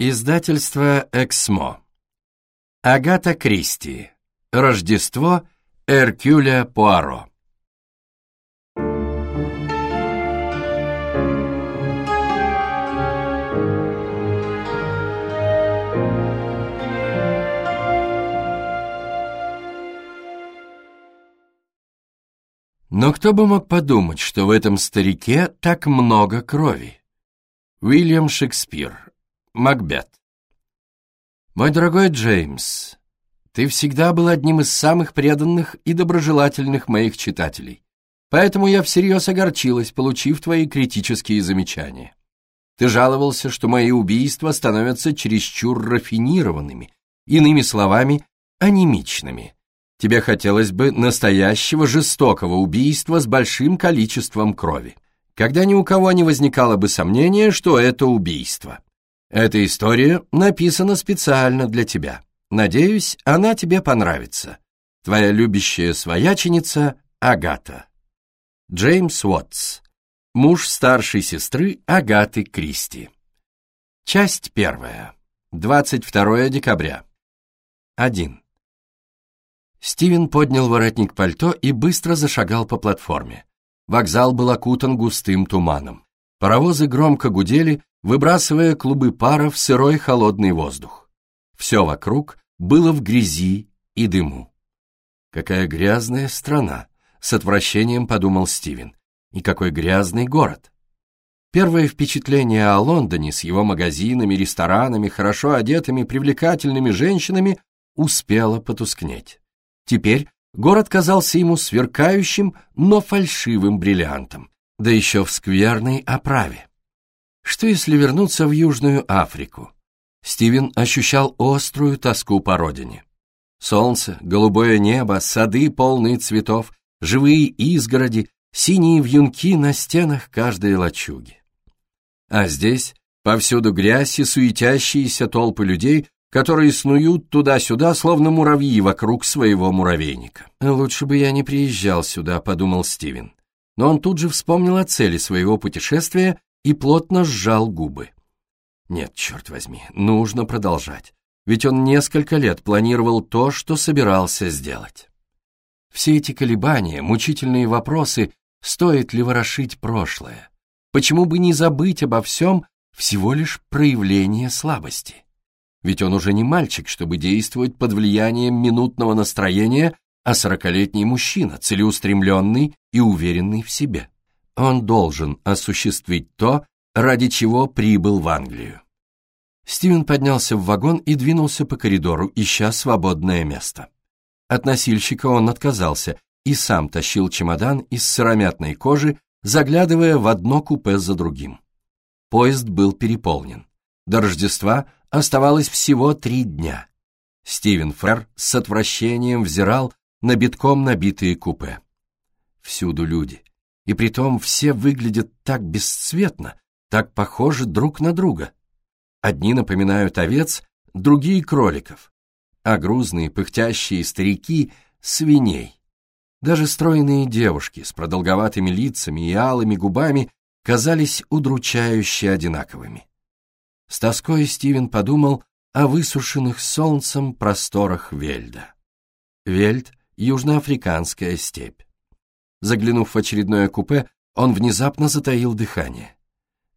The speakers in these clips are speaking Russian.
Издательство «Эксмо». Агата Кристи. Рождество Эркюля Пуаро. Но кто бы мог подумать, что в этом старике так много крови? Уильям Шекспир. Макбет. Мой дорогой Джеймс, ты всегда был одним из самых преданных и доброжелательных моих читателей. Поэтому я всерьез огорчилась, получив твои критические замечания. Ты жаловался, что мои убийства становятся чересчур рафинированными, иными словами, анемичными. Тебе хотелось бы настоящего жестокого убийства с большим количеством крови, когда ни у кого не возникало бы сомнения, что это убийство. Эта история написана специально для тебя. Надеюсь, она тебе понравится. Твоя любящая свояченица Агата. Джеймс Уотс. Муж старшей сестры Агаты Кристи. Часть первая. 22 декабря. 1. Стивен поднял воротник пальто и быстро зашагал по платформе. Вокзал был окутан густым туманом. Паровозы громко гудели, выбрасывая клубы пара в сырой холодный воздух. Все вокруг было в грязи и дыму. «Какая грязная страна!» — с отвращением подумал Стивен. «И какой грязный город!» Первое впечатление о Лондоне с его магазинами, ресторанами, хорошо одетыми, привлекательными женщинами успело потускнеть. Теперь город казался ему сверкающим, но фальшивым бриллиантом, да еще в скверной оправе. Что если вернуться в Южную Африку? Стивен ощущал острую тоску по родине. Солнце, голубое небо, сады, полные цветов, живые изгороди, синие вьюнки на стенах каждой лачуги. А здесь повсюду грязь и суетящиеся толпы людей, которые снуют туда-сюда, словно муравьи вокруг своего муравейника. «Лучше бы я не приезжал сюда», — подумал Стивен. Но он тут же вспомнил о цели своего путешествия и плотно сжал губы. Нет, черт возьми, нужно продолжать, ведь он несколько лет планировал то, что собирался сделать. Все эти колебания, мучительные вопросы, стоит ли ворошить прошлое? Почему бы не забыть обо всем всего лишь проявление слабости? Ведь он уже не мальчик, чтобы действовать под влиянием минутного настроения, а сорокалетний мужчина, целеустремленный и уверенный в себе. Он должен осуществить то, ради чего прибыл в Англию. Стивен поднялся в вагон и двинулся по коридору, ища свободное место. От носильщика он отказался и сам тащил чемодан из сыромятной кожи, заглядывая в одно купе за другим. Поезд был переполнен. До Рождества оставалось всего три дня. Стивен Фрер с отвращением взирал на битком набитые купе. Всюду люди. И притом все выглядят так бесцветно, так похожи друг на друга. Одни напоминают овец, другие — кроликов, а грузные пыхтящие старики — свиней. Даже стройные девушки с продолговатыми лицами и алыми губами казались удручающе одинаковыми. С тоской Стивен подумал о высушенных солнцем просторах Вельда. Вельд — южноафриканская степь. Заглянув в очередное купе, он внезапно затаил дыхание.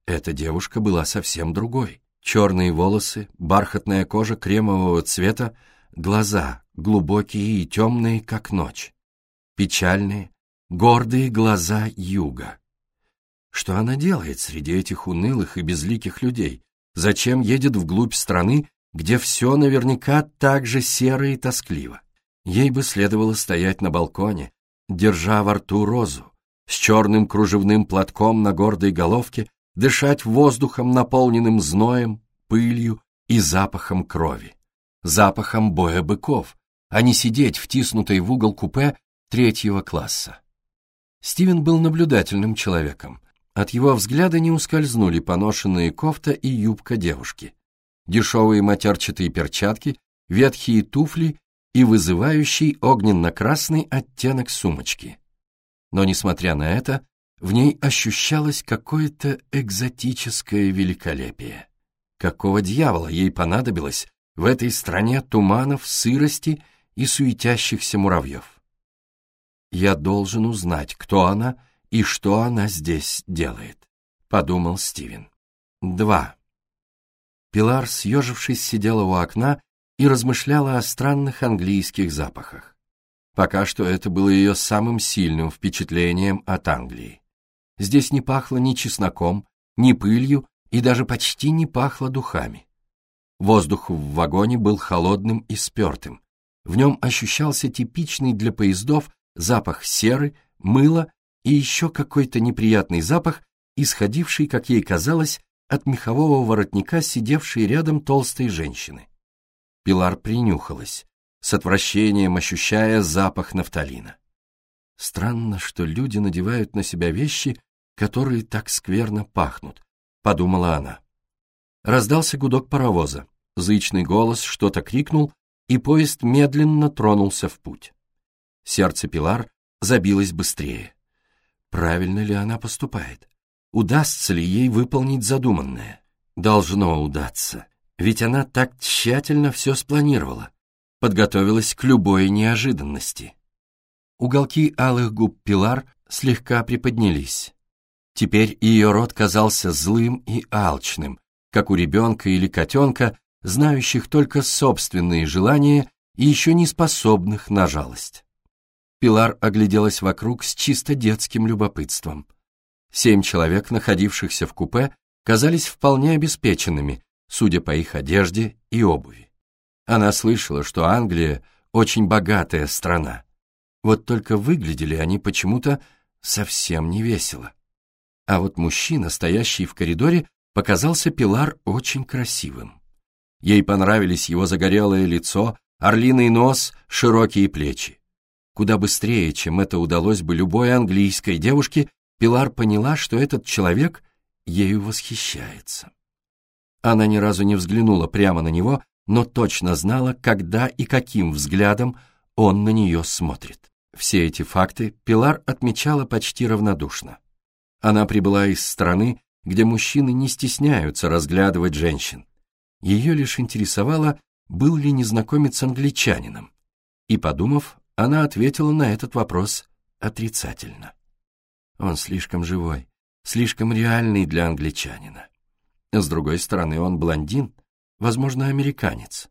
Эта девушка была совсем другой. Черные волосы, бархатная кожа кремового цвета, глаза глубокие и темные, как ночь. Печальные, гордые глаза юга. Что она делает среди этих унылых и безликих людей? Зачем едет вглубь страны, где все наверняка так же серо и тоскливо? Ей бы следовало стоять на балконе, держа во рту розу, с черным кружевным платком на гордой головке, дышать воздухом, наполненным зноем, пылью и запахом крови, запахом боя быков, а не сидеть втиснутой в угол купе третьего класса. Стивен был наблюдательным человеком, от его взгляда не ускользнули поношенные кофта и юбка девушки, дешевые матерчатые перчатки, ветхие туфли и вызывающий огненно-красный оттенок сумочки. Но, несмотря на это, в ней ощущалось какое-то экзотическое великолепие. Какого дьявола ей понадобилось в этой стране туманов, сырости и суетящихся муравьев? «Я должен узнать, кто она и что она здесь делает», — подумал Стивен. Два. Пилар, съежившись, сидела у окна и размышляла о странных английских запахах. Пока что это было ее самым сильным впечатлением от Англии. Здесь не пахло ни чесноком, ни пылью и даже почти не пахло духами. Воздух в вагоне был холодным и спертым. В нем ощущался типичный для поездов запах серы, мыла и еще какой-то неприятный запах, исходивший, как ей казалось, от мехового воротника, сидевшей рядом толстой женщины. Пилар принюхалась, с отвращением ощущая запах нафталина. Странно, что люди надевают на себя вещи, которые так скверно пахнут, подумала она. Раздался гудок паровоза, зычный голос что-то крикнул, и поезд медленно тронулся в путь. Сердце Пилар забилось быстрее. Правильно ли она поступает? Удастся ли ей выполнить задуманное? Должно удаться, ведь она так тщательно все спланировала, подготовилась к любой неожиданности. Уголки алых губ Пилар слегка приподнялись. Теперь ее рот казался злым и алчным, как у ребенка или котенка, знающих только собственные желания и еще не способных на жалость. Пилар огляделась вокруг с чисто детским любопытством. Семь человек, находившихся в купе, казались вполне обеспеченными, судя по их одежде и обуви. Она слышала, что Англия очень богатая страна. Вот только выглядели они почему-то совсем не весело. А вот мужчина, стоящий в коридоре, показался Пилар очень красивым. Ей понравились его загорелое лицо, орлиный нос, широкие плечи. Куда быстрее, чем это удалось бы любой английской девушке, Пилар поняла, что этот человек ею восхищается. Она ни разу не взглянула прямо на него, но точно знала, когда и каким взглядом он на нее смотрит. Все эти факты Пилар отмечала почти равнодушно. Она прибыла из страны, где мужчины не стесняются разглядывать женщин. Ее лишь интересовало, был ли незнакомец англичанином. И, подумав, она ответила на этот вопрос отрицательно. Он слишком живой, слишком реальный для англичанина. С другой стороны, он блондин, возможно, американец.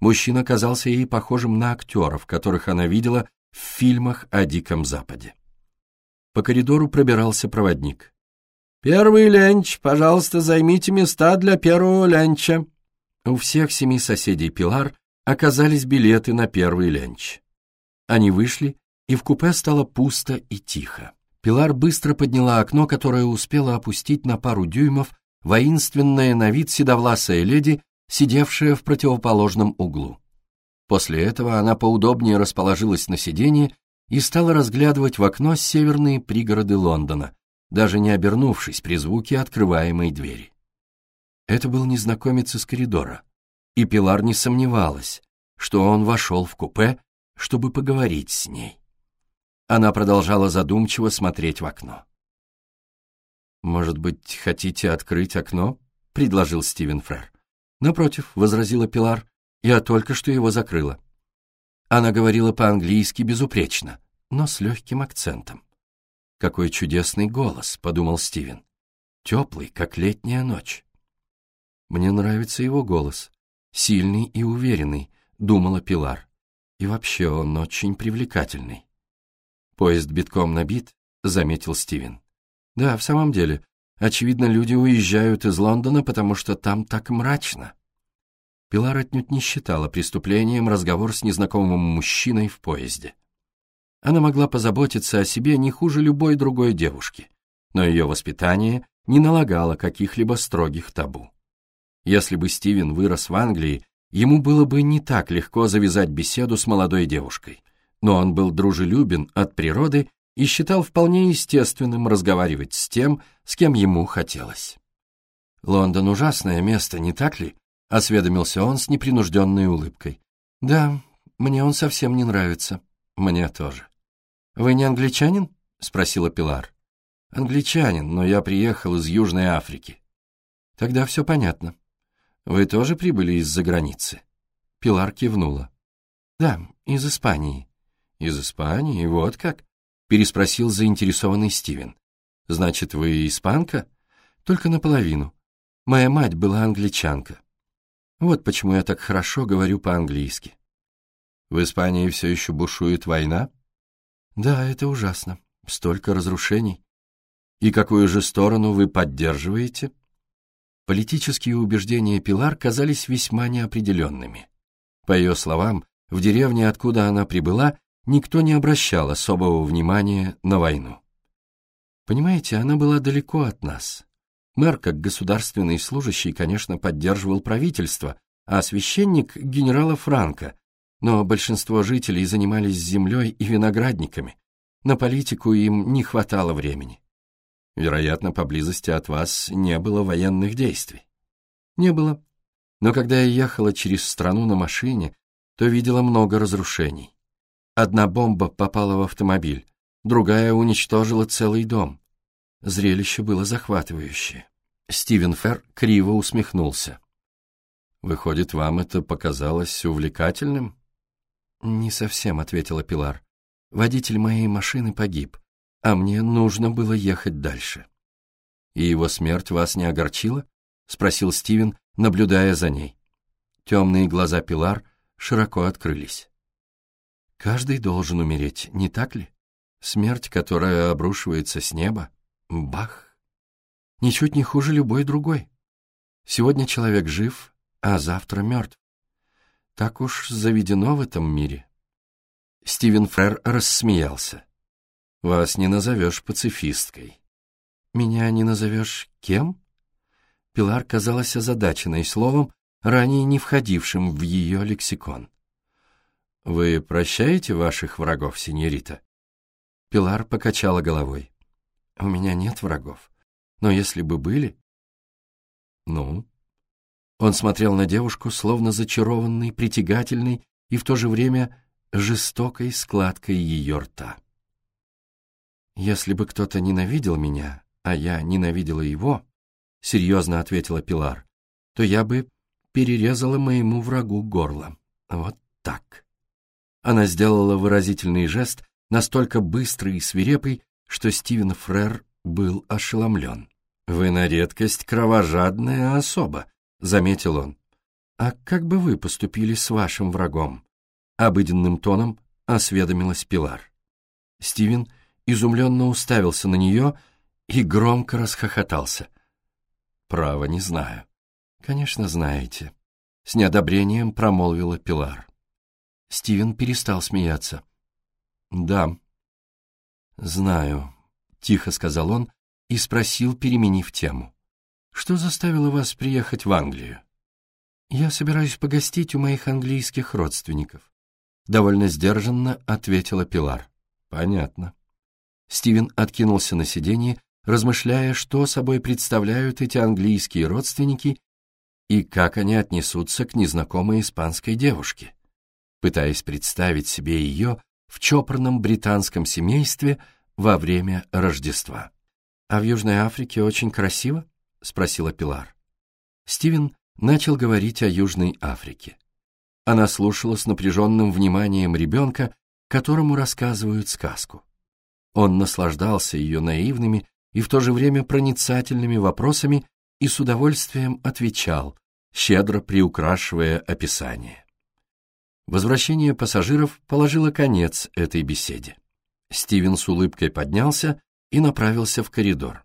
Мужчина казался ей похожим на актеров, которых она видела в фильмах о Диком Западе. По коридору пробирался проводник. «Первый ленч, пожалуйста, займите места для первого ленча». У всех семи соседей Пилар оказались билеты на первый ленч. Они вышли, и в купе стало пусто и тихо. Пилар быстро подняла окно, которое успела опустить на пару дюймов воинственная на вид седовласая леди, сидевшая в противоположном углу. После этого она поудобнее расположилась на сиденье и стала разглядывать в окно северные пригороды Лондона, даже не обернувшись при звуке открываемой двери. Это был незнакомец из коридора, и Пилар не сомневалась, что он вошел в купе, чтобы поговорить с ней. Она продолжала задумчиво смотреть в окно. «Может быть, хотите открыть окно?» — предложил Стивен Фрер. «Напротив», — возразила Пилар, — «я только что его закрыла». Она говорила по-английски безупречно, но с легким акцентом. «Какой чудесный голос», — подумал Стивен. «Теплый, как летняя ночь». «Мне нравится его голос. Сильный и уверенный», — думала Пилар. «И вообще он очень привлекательный». «Поезд битком набит», — заметил Стивен. «Да, в самом деле. Очевидно, люди уезжают из Лондона, потому что там так мрачно». Пилар отнюдь не считала преступлением разговор с незнакомым мужчиной в поезде. Она могла позаботиться о себе не хуже любой другой девушки, но ее воспитание не налагало каких-либо строгих табу. Если бы Стивен вырос в Англии, ему было бы не так легко завязать беседу с молодой девушкой, но он был дружелюбен от природы и считал вполне естественным разговаривать с тем, с кем ему хотелось. «Лондон — ужасное место, не так ли?» — осведомился он с непринужденной улыбкой. «Да, мне он совсем не нравится. Мне тоже». «Вы не англичанин?» — спросила Пилар. «Англичанин, но я приехал из Южной Африки». «Тогда все понятно. Вы тоже прибыли из-за границы?» Пилар кивнула. «Да, из Испании». «Из Испании? Вот как?» — переспросил заинтересованный Стивен. «Значит, вы испанка?» «Только наполовину. Моя мать была англичанка. Вот почему я так хорошо говорю по-английски». «В Испании все еще бушует война?» «Да, это ужасно. Столько разрушений. И какую же сторону вы поддерживаете?» Политические убеждения Пилар казались весьма неопределенными. По ее словам, в деревне, откуда она прибыла, никто не обращал особого внимания на войну. Понимаете, она была далеко от нас. Мэр, как государственный служащий, конечно, поддерживал правительство, а священник — генерала Франка, но большинство жителей занимались землей и виноградниками. На политику им не хватало времени. Вероятно, поблизости от вас не было военных действий. Не было. Но когда я ехала через страну на машине, то видела много разрушений. Одна бомба попала в автомобиль, другая уничтожила целый дом. Зрелище было захватывающее. Стивен Ферр криво усмехнулся. «Выходит, вам это показалось увлекательным?» «Не совсем», — ответила Пилар. «Водитель моей машины погиб, а мне нужно было ехать дальше». «И его смерть вас не огорчила?» — спросил Стивен, наблюдая за ней. Темные глаза Пилар широко открылись. «Каждый должен умереть, не так ли? Смерть, которая обрушивается с неба, бах! Ничуть не хуже любой другой. Сегодня человек жив, а завтра мертв. Так уж заведено в этом мире». Стивен Фрер рассмеялся. «Вас не назовешь пацифисткой». «Меня не назовешь кем?» Пилар казалась озадаченной словом, ранее не входившим в ее лексикон. «Вы прощаете ваших врагов, сеньорита?» Пилар покачала головой. «У меня нет врагов. Но если бы были...» «Ну?» Он смотрел на девушку, словно зачарованный, притягательный и в то же время жестокой складкой ее рта. «Если бы кто-то ненавидел меня, а я ненавидела его, — серьезно ответила Пилар, — то я бы перерезала моему врагу горло. Вот так. Она сделала выразительный жест, настолько быстрый и свирепый, что Стивен Фрер был ошеломлен. «Вы на редкость кровожадная особа», — заметил он. «А как бы вы поступили с вашим врагом?» Обыденным тоном осведомилась Пилар. Стивен изумленно уставился на нее и громко расхохотался. «Право, не знаю. «Конечно, знаете», — с неодобрением промолвила Пилар. Стивен перестал смеяться. «Да, знаю», — тихо сказал он и спросил, переменив тему. «Что заставило вас приехать в Англию?» «Я собираюсь погостить у моих английских родственников», — довольно сдержанно ответила Пилар. «Понятно». Стивен откинулся на сиденье, размышляя, что собой представляют эти английские родственники и как они отнесутся к незнакомой испанской девушке, пытаясь представить себе ее в чопорном британском семействе во время Рождества. «А в Южной Африке очень красиво?» — спросила Пилар. Стивен начал говорить о Южной Африке. Она слушала с напряженным вниманием ребенка, которому рассказывают сказку. Он наслаждался ее наивными и в то же время проницательными вопросами и с удовольствием отвечал, щедро приукрашивая описание. Возвращение пассажиров положило конец этой беседе. Стивен с улыбкой поднялся и направился в коридор.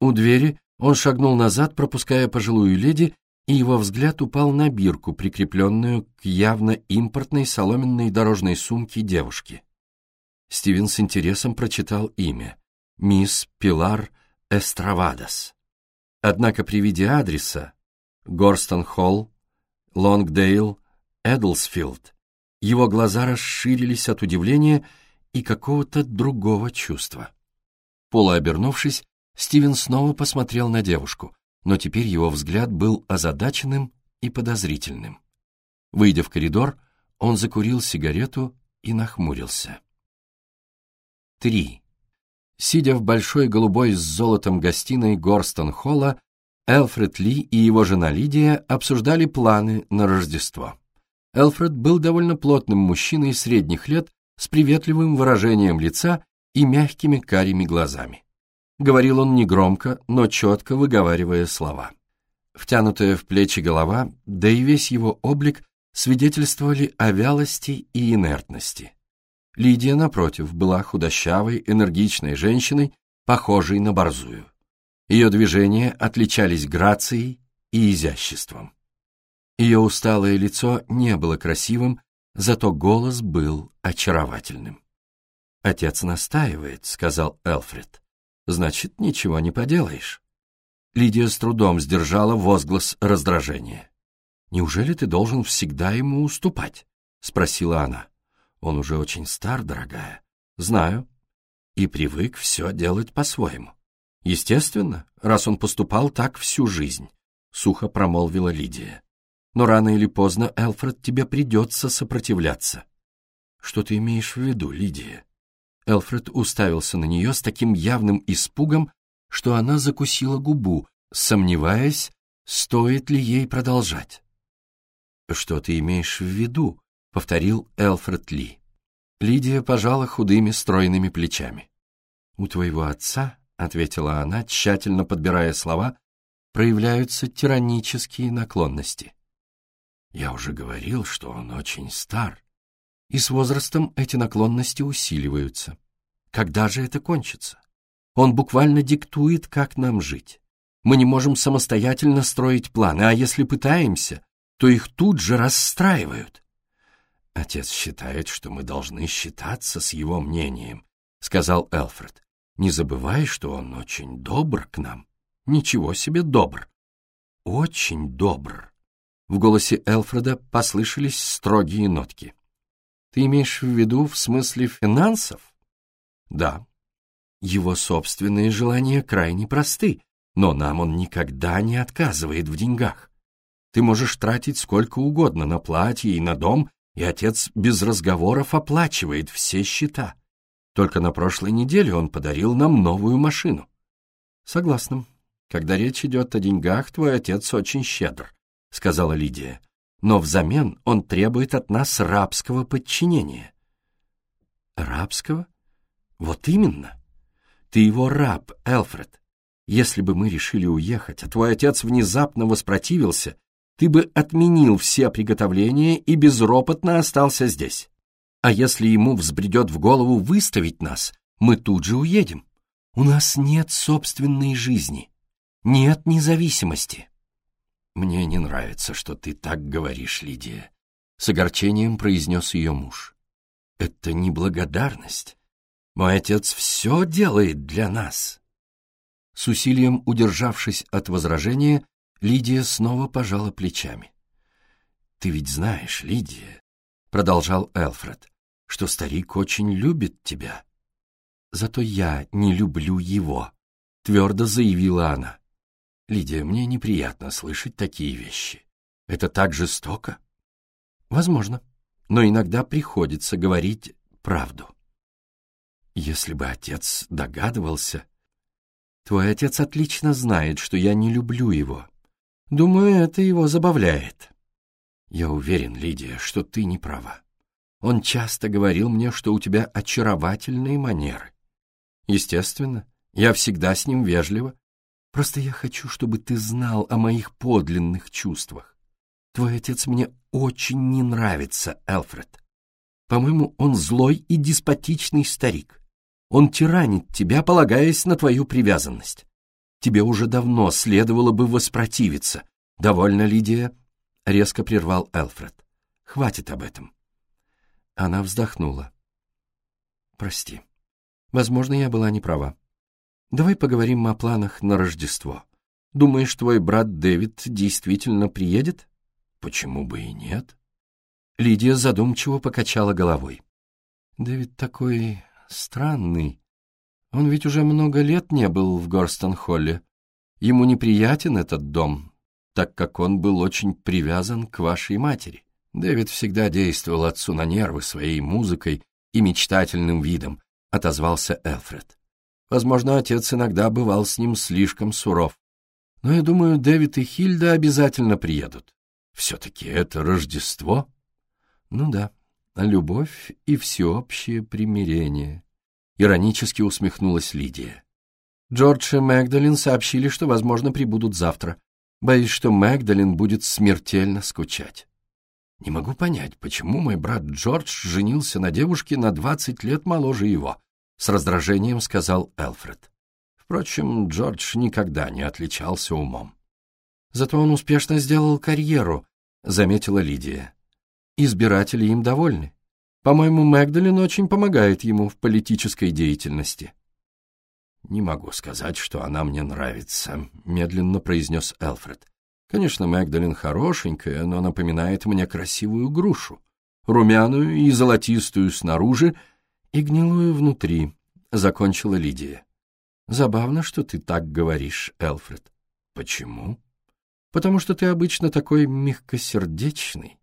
У двери он шагнул назад, пропуская пожилую леди, и его взгляд упал на бирку, прикрепленную к явно импортной соломенной дорожной сумке девушки. Стивен с интересом прочитал имя — мисс Пилар Эстравадас. Однако при виде адреса Горстон-Холл, Лонгдейл, Эдлсфилд. Его глаза расширились от удивления и какого-то другого чувства. Полуобернувшись, Стивен снова посмотрел на девушку, но теперь его взгляд был озадаченным и подозрительным. Выйдя в коридор, он закурил сигарету и нахмурился. 3. Сидя в большой голубой с золотом гостиной Горстон-Холла, Элфред Ли и его жена Лидия обсуждали планы на Рождество. Элфред был довольно плотным мужчиной средних лет с приветливым выражением лица и мягкими карими глазами. Говорил он негромко, но четко выговаривая слова. Втянутая в плечи голова, да и весь его облик свидетельствовали о вялости и инертности. Лидия, напротив, была худощавой, энергичной женщиной, похожей на борзую. Ее движения отличались грацией и изяществом. Ее усталое лицо не было красивым, зато голос был очаровательным. «Отец настаивает», — сказал Элфред. «Значит, ничего не поделаешь». Лидия с трудом сдержала возглас раздражения. «Неужели ты должен всегда ему уступать?» — спросила она. «Он уже очень стар, дорогая. Знаю. И привык все делать по-своему. Естественно, раз он поступал так всю жизнь», — сухо промолвила Лидия. «Но рано или поздно, Элфред, тебе придется сопротивляться». «Что ты имеешь в виду, Лидия?» Элфред уставился на нее с таким явным испугом, что она закусила губу, сомневаясь, стоит ли ей продолжать. «Что ты имеешь в виду?» — повторил Элфред Ли. Лидия пожала худыми стройными плечами. «У твоего отца, — ответила она, тщательно подбирая слова, — проявляются тиранические наклонности. Я уже говорил, что он очень стар, и с возрастом эти наклонности усиливаются. Когда же это кончится? Он буквально диктует, как нам жить. Мы не можем самостоятельно строить планы, а если пытаемся, то их тут же расстраивают. Отец считает, что мы должны считаться с его мнением, сказал Элфред. Не забывай, что он очень добр к нам. Ничего себе добр. Очень добр. В голосе Элфреда послышались строгие нотки. Ты имеешь в виду в смысле финансов? Да. Его собственные желания крайне просты, но нам он никогда не отказывает в деньгах. Ты можешь тратить сколько угодно на платье и на дом, и отец без разговоров оплачивает все счета. Только на прошлой неделе он подарил нам новую машину. Согласна. Когда речь идет о деньгах, твой отец очень щедр, сказала Лидия. Но взамен он требует от нас рабского подчинения. Рабского? Вот именно. Ты его раб, Элфред. Если бы мы решили уехать, а твой отец внезапно воспротивился, ты бы отменил все приготовления и безропотно остался здесь. А если ему взбредет в голову выставить нас, мы тут же уедем. У нас нет собственной жизни, нет независимости. Мне не нравится, что ты так говоришь, Лидия, — с огорчением произнес ее муж. Это неблагодарность. Мой отец все делает для нас. С усилием удержавшись от возражения, Лидия снова пожала плечами. «Ты ведь знаешь, Лидия», — продолжал Элфред, — «что старик очень любит тебя». «Зато я не люблю его», — твердо заявила она. «Лидия, мне неприятно слышать такие вещи. Это так жестоко?» «Возможно, но иногда приходится говорить правду». «Если бы отец догадывался...» «Твой отец отлично знает, что я не люблю его», Думаю, это его забавляет. Я уверен, Лидия, что ты не права. Он часто говорил мне, что у тебя очаровательные манеры. Естественно, я всегда с ним вежлива. Просто я хочу, чтобы ты знал о моих подлинных чувствах. Твой отец мне очень не нравится, Элфред. По-моему, он злой и деспотичный старик. Он тиранит тебя, полагаясь на твою привязанность. Тебе уже давно следовало бы воспротивиться. Довольно, Лидия, — резко прервал Элфред. Хватит об этом. Она вздохнула. Прости. Возможно, я была не права. Давай поговорим о планах на Рождество. Думаешь, твой брат Дэвид действительно приедет? Почему бы и нет? Лидия задумчиво покачала головой. Дэвид такой странный, он ведь уже много лет не был в Горстон-Холле. Ему неприятен этот дом, так как он был очень привязан к вашей матери. Дэвид всегда действовал отцу на нервы своей музыкой и мечтательным видом, отозвался Элфред. Возможно, отец иногда бывал с ним слишком суров. Но я думаю, Дэвид и Хильда обязательно приедут. Все-таки это Рождество. Ну да, любовь и всеобщее примирение. Иронически усмехнулась Лидия. Джордж и Мэгдалин сообщили, что, возможно, прибудут завтра. Боюсь, что Мэгдалин будет смертельно скучать. Не могу понять, почему мой брат Джордж женился на девушке на двадцать лет моложе его, с раздражением сказал Элфред. Впрочем, Джордж никогда не отличался умом. Зато он успешно сделал карьеру, заметила Лидия. Избиратели им довольны. По-моему, Мэгдалин очень помогает ему в политической деятельности. «Не могу сказать, что она мне нравится», — медленно произнес Элфред. «Конечно, Мэгдалин хорошенькая, но напоминает мне красивую грушу, румяную и золотистую снаружи и гнилую внутри», — закончила Лидия. «Забавно, что ты так говоришь, Элфред». «Почему?» «Потому что ты обычно такой мягкосердечный.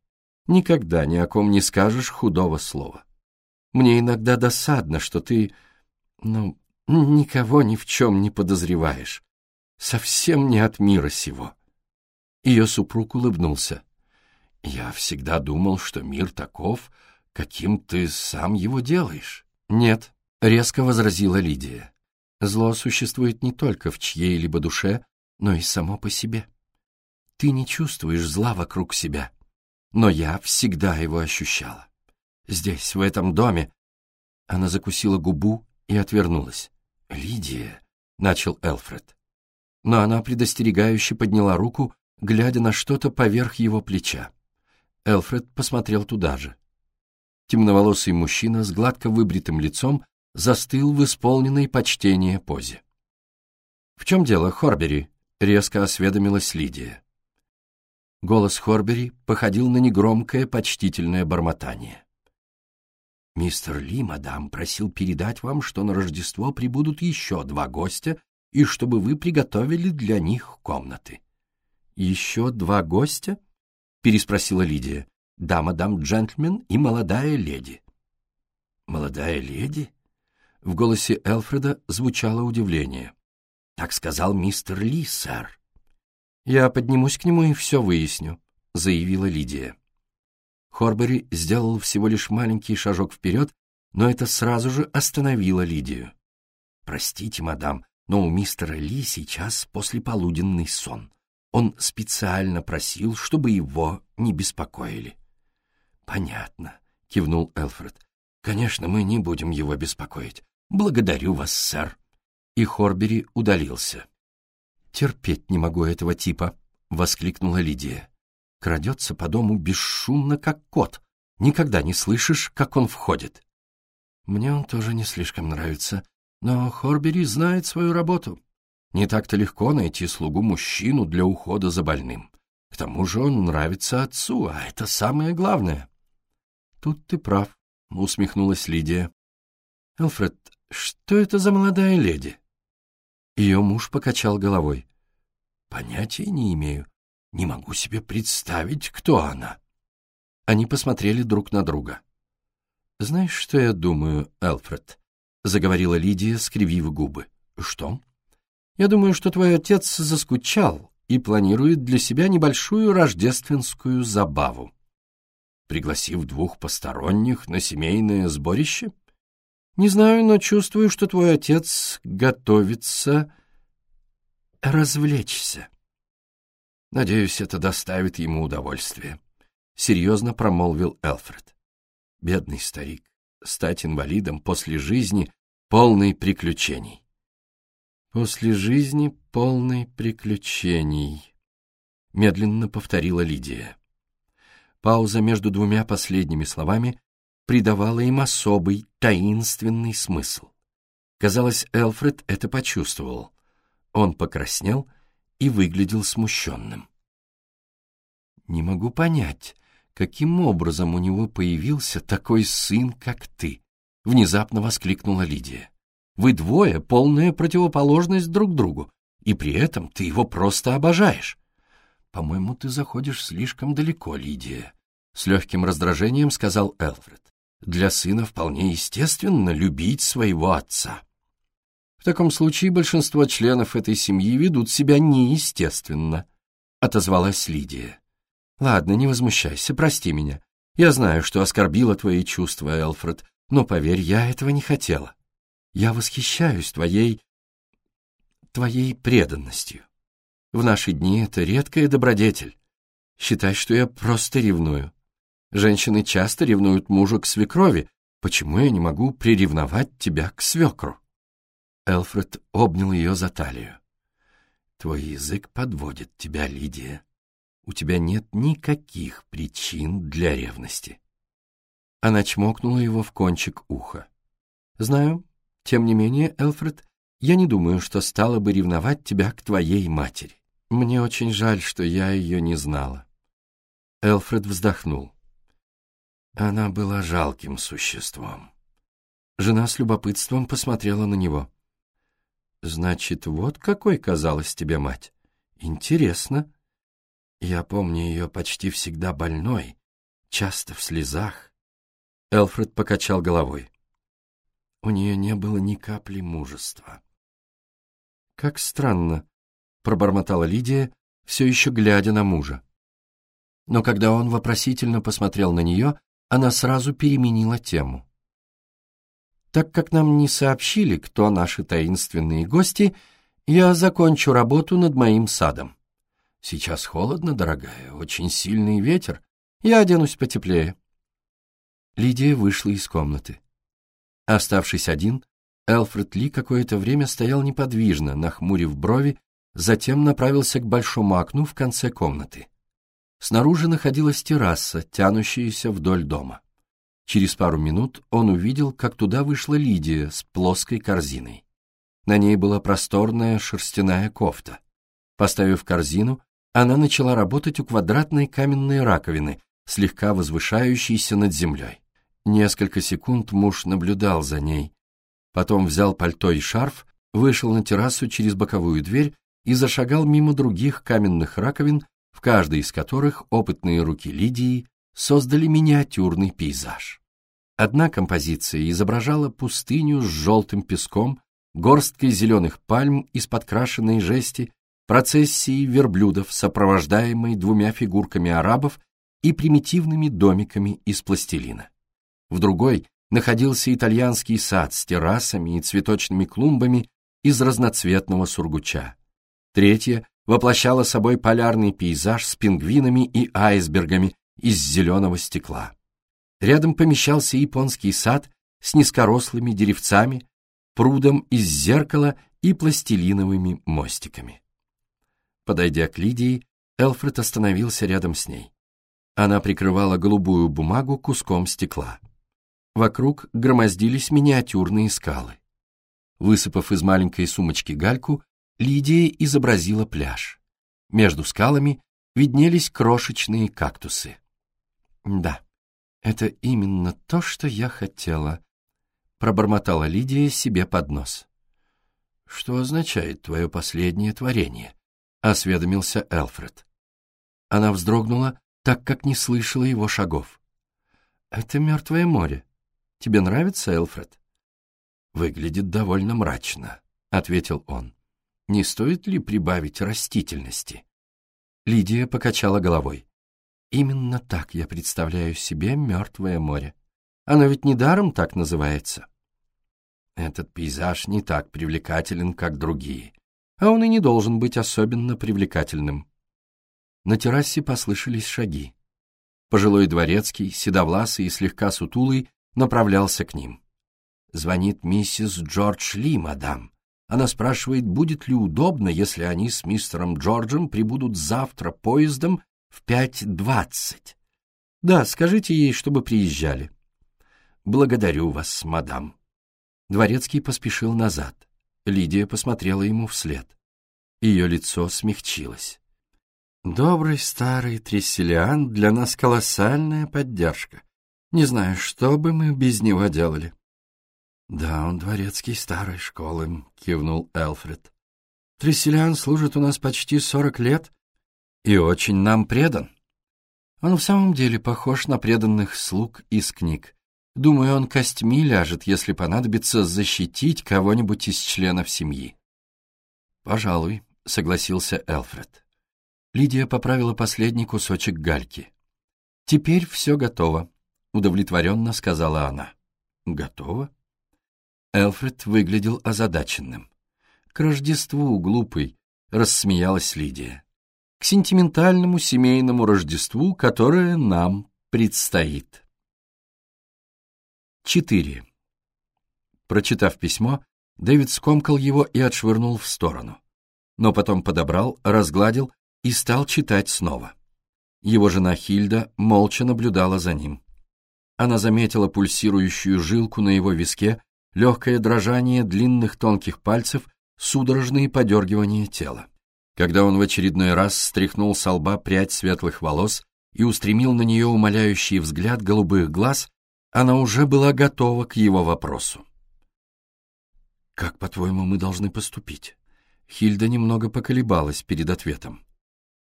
Никогда ни о ком не скажешь худого слова. Мне иногда досадно, что ты, ну, никого ни в чем не подозреваешь. Совсем не от мира сего». Ее супруг улыбнулся. «Я всегда думал, что мир таков, каким ты сам его делаешь». «Нет», — резко возразила Лидия. «Зло существует не только в чьей-либо душе, но и само по себе. Ты не чувствуешь зла вокруг себя, но я всегда его ощущала. Здесь, в этом доме...» Она закусила губу и отвернулась. «Лидия», — начал Элфред. Но она предостерегающе подняла руку, глядя на что-то поверх его плеча. Элфред посмотрел туда же. Темноволосый мужчина с гладко выбритым лицом застыл в исполненной почтения позе. «В чем дело, Хорбери?» — резко осведомилась Лидия. Голос Хорбери походил на негромкое почтительное бормотание. «Мистер Ли, мадам, просил передать вам, что на Рождество прибудут еще два гостя и чтобы вы приготовили для них комнаты». «Еще два гостя?» — переспросила Лидия. Да, мадам, джентльмен и молодая леди. Молодая леди? В голосе Элфреда звучало удивление. Так сказал мистер Ли, сэр. Я поднимусь к нему и все выясню, заявила Лидия. Хорбери сделал всего лишь маленький шажок вперед, но это сразу же остановило Лидию. «Простите, мадам, но у мистера Ли сейчас послеполуденный сон. Он специально просил, чтобы его не беспокоили». «Понятно», — кивнул Элфред. «Конечно, мы не будем его беспокоить. Благодарю вас, сэр». И Хорбери удалился. «Терпеть не могу этого типа», — воскликнула Лидия. «Крадется по дому бесшумно, как кот. Никогда не слышишь, как он входит». «Мне он тоже не слишком нравится, но Хорбери знает свою работу. Не так-то легко найти слугу-мужчину для ухода за больным. К тому же он нравится отцу, а это самое главное». Тут ты прав, усмехнулась Лидия. Элфред, что это за молодая леди? Ее муж покачал головой. Понятия не имею. Не могу себе представить, кто она. Они посмотрели друг на друга. «Знаешь, что я думаю, Элфред?» — заговорила Лидия, скривив губы. «Что?» «Я думаю, что твой отец заскучал и планирует для себя небольшую рождественскую забаву пригласив двух посторонних на семейное сборище? Не знаю, но чувствую, что твой отец готовится развлечься. Надеюсь, это доставит ему удовольствие. Серьезно промолвил Элфред. Бедный старик, стать инвалидом после жизни, полной приключений. После жизни, полной приключений, медленно повторила Лидия. Пауза между двумя последними словами придавала им особый, таинственный смысл. Казалось, Элфред это почувствовал. Он покраснел и выглядел смущенным. «Не могу понять, каким образом у него появился такой сын, как ты?» — внезапно воскликнула Лидия. «Вы двое — полная противоположность друг другу, и при этом ты его просто обожаешь. «По-моему, ты заходишь слишком далеко, Лидия», — с легким раздражением сказал Элфред. «Для сына вполне естественно любить своего отца». В таком случае большинство членов этой семьи ведут себя неестественно, — отозвалась Лидия. Ладно, не возмущайся, прости меня. Я знаю, что оскорбила твои чувства, Элфред, но, поверь, я этого не хотела. Я восхищаюсь твоей... твоей преданностью. В наши дни это редкая добродетель. Считай, что я просто ревную. Женщины часто ревнуют мужа к свекрови. Почему я не могу приревновать тебя к свекру? Элфред обнял ее за талию. Твой язык подводит тебя, Лидия. У тебя нет никаких причин для ревности. Она чмокнула его в кончик уха. Знаю, тем не менее, Элфред, я не думаю, что стала бы ревновать тебя к твоей матери. Мне очень жаль, что я ее не знала. Элфред вздохнул. Она была жалким существом. Жена с любопытством посмотрела на него. «Значит, вот какой казалась тебе мать. Интересно. Я помню ее почти всегда больной, часто в слезах». Элфред покачал головой. У нее не было ни капли мужества. «Как странно», — пробормотала Лидия, все еще глядя на мужа. Но когда он вопросительно посмотрел на нее, она сразу переменила тему. Так как нам не сообщили, кто наши таинственные гости, я закончу работу над моим садом. Сейчас холодно, дорогая, очень сильный ветер. Я оденусь потеплее. Лидия вышла из комнаты. Оставшись один, Элфред Ли какое-то время стоял неподвижно, нахмурив брови, затем направился к большому окну в конце комнаты. Снаружи находилась терраса, тянущаяся вдоль дома. Через пару минут он увидел, как туда вышла Лидия с плоской корзиной. На ней была просторная шерстяная кофта. Поставив корзину, она начала работать у квадратной каменной раковины, слегка возвышающейся над землей. Несколько секунд муж наблюдал за ней. Потом взял пальто и шарф, вышел на террасу через боковую дверь и зашагал мимо других каменных раковин, в каждой из которых опытные руки Лидии создали миниатюрный пейзаж. Одна композиция изображала пустыню с желтым песком, горсткой зеленых пальм из подкрашенной жести, процессией верблюдов, сопровождаемой двумя фигурками арабов и примитивными домиками из пластилина. В другой находился итальянский сад с террасами и цветочными клумбами из разноцветного сургуча. Третья воплощала собой полярный пейзаж с пингвинами и айсбергами из зеленого стекла. Рядом помещался японский сад с низкорослыми деревцами, прудом из зеркала и пластилиновыми мостиками. Подойдя к Лидии, Элфред остановился рядом с ней. Она прикрывала голубую бумагу куском стекла. Вокруг громоздились миниатюрные скалы. Высыпав из маленькой сумочки гальку, Лидия изобразила пляж. Между скалами виднелись крошечные кактусы. «Да, это именно то, что я хотела», — пробормотала Лидия себе под нос. «Что означает твое последнее творение?» — осведомился Элфред. Она вздрогнула, так как не слышала его шагов. «Это мертвое море. Тебе нравится, Элфред?» «Выглядит довольно мрачно», — ответил он. Не стоит ли прибавить растительности? Лидия покачала головой. Именно так я представляю себе мертвое море. Оно ведь недаром так называется. Этот пейзаж не так привлекателен, как другие, а он и не должен быть особенно привлекательным. На террасе послышались шаги. Пожилой дворецкий, седовласый и слегка сутулый, направлялся к ним. «Звонит миссис Джордж Ли, мадам», она спрашивает, будет ли удобно, если они с мистером Джорджем прибудут завтра поездом в пять двадцать. Да, скажите ей, чтобы приезжали. Благодарю вас, мадам. Дворецкий поспешил назад. Лидия посмотрела ему вслед. Ее лицо смягчилось. Добрый старый Тресселиан для нас колоссальная поддержка. Не знаю, что бы мы без него делали. «Да, он дворецкий старой школы», — кивнул Элфред. «Тресселиан служит у нас почти сорок лет и очень нам предан. Он в самом деле похож на преданных слуг из книг. Думаю, он костьми ляжет, если понадобится защитить кого-нибудь из членов семьи. «Пожалуй», — согласился Элфред. Лидия поправила последний кусочек гальки. «Теперь все готово», — удовлетворенно сказала она. «Готово?» Элфред выглядел озадаченным. «К Рождеству, глупый», — рассмеялась Лидия. «К сентиментальному семейному Рождеству, которое нам предстоит». 4. Прочитав письмо, Дэвид скомкал его и отшвырнул в сторону. Но потом подобрал, разгладил и стал читать снова. Его жена Хильда молча наблюдала за ним. Она заметила пульсирующую жилку на его виске, легкое дрожание длинных тонких пальцев, судорожные подергивания тела. Когда он в очередной раз стряхнул со лба прядь светлых волос и устремил на нее умоляющий взгляд голубых глаз, она уже была готова к его вопросу. «Как, по-твоему, мы должны поступить?» Хильда немного поколебалась перед ответом.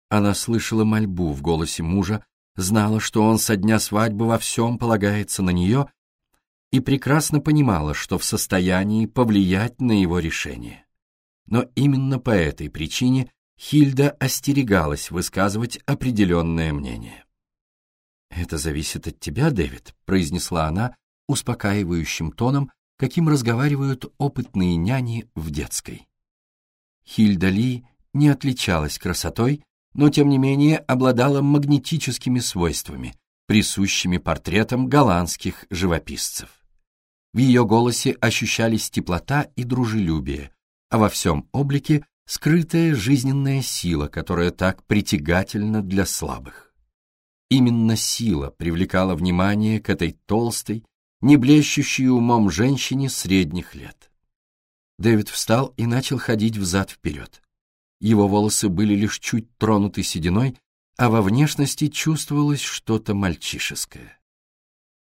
Она слышала мольбу в голосе мужа, знала, что он со дня свадьбы во всем полагается на нее и прекрасно понимала, что в состоянии повлиять на его решение. Но именно по этой причине Хильда остерегалась высказывать определенное мнение. «Это зависит от тебя, Дэвид», — произнесла она успокаивающим тоном, каким разговаривают опытные няни в детской. Хильда Ли не отличалась красотой, но тем не менее обладала магнетическими свойствами, присущими портретам голландских живописцев. В ее голосе ощущались теплота и дружелюбие, а во всем облике скрытая жизненная сила, которая так притягательна для слабых. Именно сила привлекала внимание к этой толстой, не блещущей умом женщине средних лет. Дэвид встал и начал ходить взад-вперед. Его волосы были лишь чуть тронуты сединой, а во внешности чувствовалось что-то мальчишеское.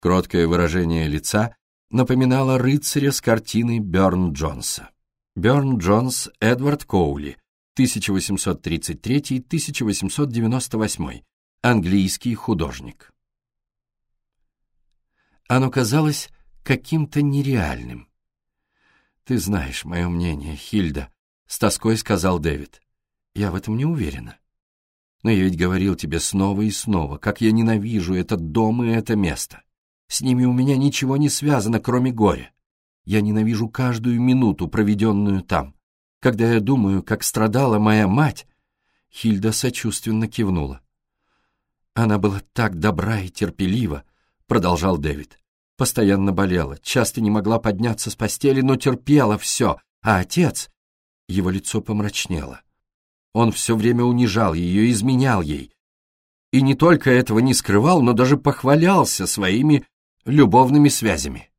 Кроткое выражение лица напоминало рыцаря с картины Бёрн Джонса. Бёрн Джонс Эдвард Коули, 1833-1898, английский художник. Оно казалось каким-то нереальным. «Ты знаешь мое мнение, Хильда», — с тоской сказал Дэвид. «Я в этом не уверена. Но я ведь говорил тебе снова и снова, как я ненавижу этот дом и это место. С ними у меня ничего не связано, кроме горя. Я ненавижу каждую минуту, проведенную там. Когда я думаю, как страдала моя мать...» Хильда сочувственно кивнула. «Она была так добра и терпелива», — продолжал Дэвид. «Постоянно болела, часто не могла подняться с постели, но терпела все. А отец...» Его лицо помрачнело. Он все время унижал ее, изменял ей. И не только этого не скрывал, но даже похвалялся своими любовными связями.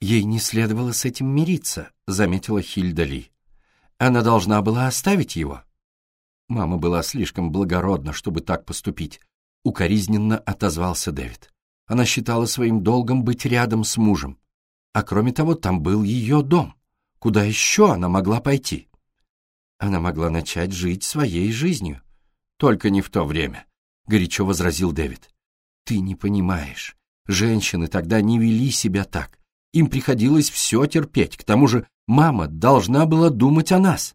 Ей не следовало с этим мириться, заметила Хильда Ли. Она должна была оставить его. Мама была слишком благородна, чтобы так поступить, укоризненно отозвался Дэвид. Она считала своим долгом быть рядом с мужем. А кроме того, там был ее дом. Куда еще она могла пойти? Она могла начать жить своей жизнью. Только не в то время, — горячо возразил Дэвид. Ты не понимаешь. Женщины тогда не вели себя так. Им приходилось все терпеть. К тому же мама должна была думать о нас.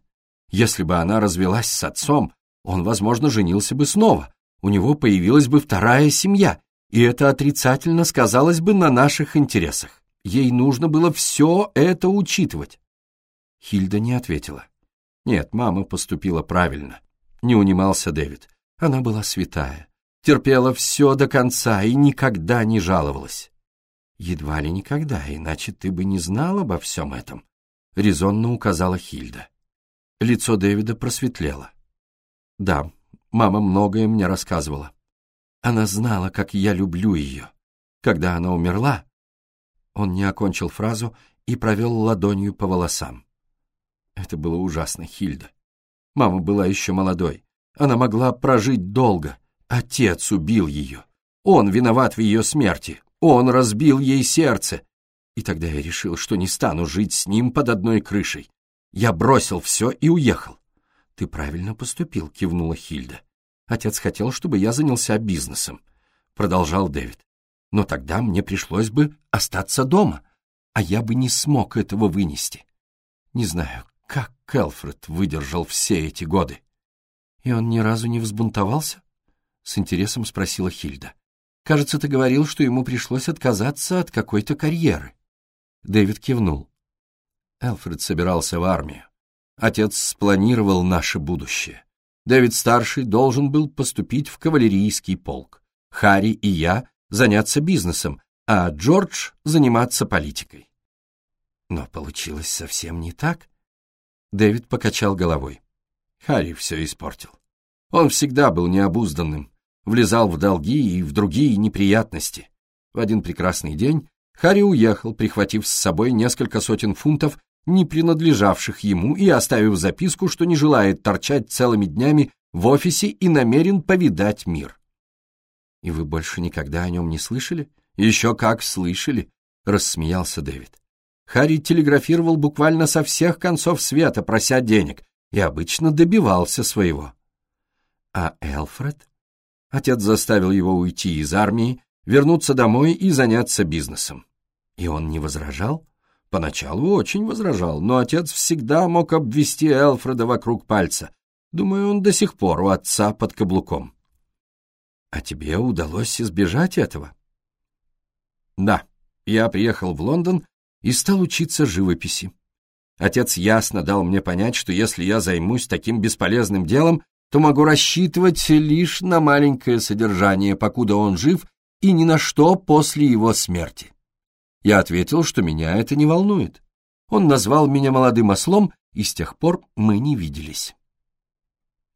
Если бы она развелась с отцом, он, возможно, женился бы снова. У него появилась бы вторая семья, и это отрицательно сказалось бы на наших интересах. Ей нужно было все это учитывать. Хильда не ответила. Нет, мама поступила правильно. Не унимался Дэвид. Она была святая. Терпела все до конца и никогда не жаловалась. Едва ли никогда, иначе ты бы не знал обо всем этом, резонно указала Хильда. Лицо Дэвида просветлело. Да, мама многое мне рассказывала. Она знала, как я люблю ее. Когда она умерла... Он не окончил фразу и провел ладонью по волосам. Это было ужасно, Хильда. Мама была еще молодой. Она могла прожить долго. Отец убил ее. Он виноват в ее смерти. Он разбил ей сердце. И тогда я решил, что не стану жить с ним под одной крышей. Я бросил все и уехал. Ты правильно поступил, кивнула Хильда. Отец хотел, чтобы я занялся бизнесом, продолжал Дэвид. но тогда мне пришлось бы остаться дома, а я бы не смог этого вынести. Не знаю, как Келфред выдержал все эти годы. И он ни разу не взбунтовался? С интересом спросила Хильда. Кажется, ты говорил, что ему пришлось отказаться от какой-то карьеры. Дэвид кивнул. Элфред собирался в армию. Отец спланировал наше будущее. Дэвид-старший должен был поступить в кавалерийский полк. Харри и я заняться бизнесом, а Джордж заниматься политикой. Но получилось совсем не так. Дэвид покачал головой. Харри все испортил. Он всегда был необузданным, влезал в долги и в другие неприятности. В один прекрасный день Харри уехал, прихватив с собой несколько сотен фунтов, не принадлежавших ему, и оставив записку, что не желает торчать целыми днями в офисе и намерен повидать мир. «И вы больше никогда о нем не слышали?» «Еще как слышали», — рассмеялся Дэвид. Харри телеграфировал буквально со всех концов света, прося денег, и обычно добивался своего. А Элфред? Отец заставил его уйти из армии, вернуться домой и заняться бизнесом. И он не возражал? Поначалу очень возражал, но отец всегда мог обвести Элфреда вокруг пальца. Думаю, он до сих пор у отца под каблуком. А тебе удалось избежать этого? Да, я приехал в Лондон и стал учиться живописи. Отец ясно дал мне понять, что если я займусь таким бесполезным делом, то могу рассчитывать лишь на маленькое содержание, покуда он жив, и ни на что после его смерти. Я ответил, что меня это не волнует. Он назвал меня молодым ослом, и с тех пор мы не виделись.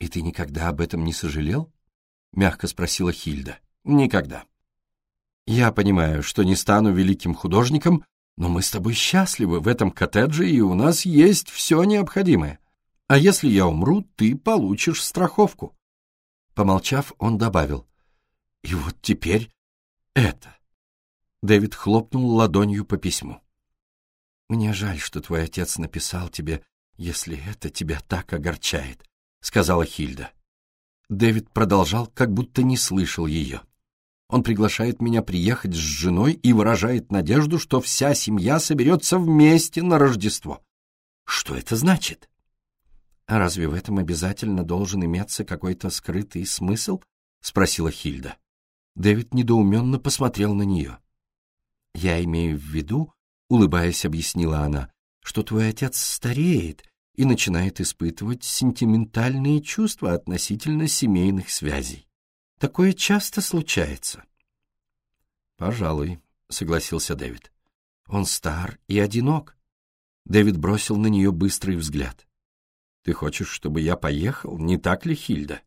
«И ты никогда об этом не сожалел?» — мягко спросила Хильда. «Никогда. Я понимаю, что не стану великим художником, но мы с тобой счастливы в этом коттедже, и у нас есть все необходимое. А если я умру, ты получишь страховку». Помолчав, он добавил. «И вот теперь это». Дэвид хлопнул ладонью по письму. «Мне жаль, что твой отец написал тебе, если это тебя так огорчает», — сказала Хильда. Дэвид продолжал, как будто не слышал ее. Он приглашает меня приехать с женой и выражает надежду, что вся семья соберется вместе на Рождество. Что это значит? А разве в этом обязательно должен иметься какой-то скрытый смысл? Спросила Хильда. Дэвид недоуменно посмотрел на нее. Я имею в виду, улыбаясь, объяснила она, что твой отец стареет и начинает испытывать сентиментальные чувства относительно семейных связей. Такое часто случается. Пожалуй, согласился Дэвид. Он стар и одинок. Дэвид бросил на нее быстрый взгляд. Ты хочешь, чтобы я поехал, не так ли, Хильда?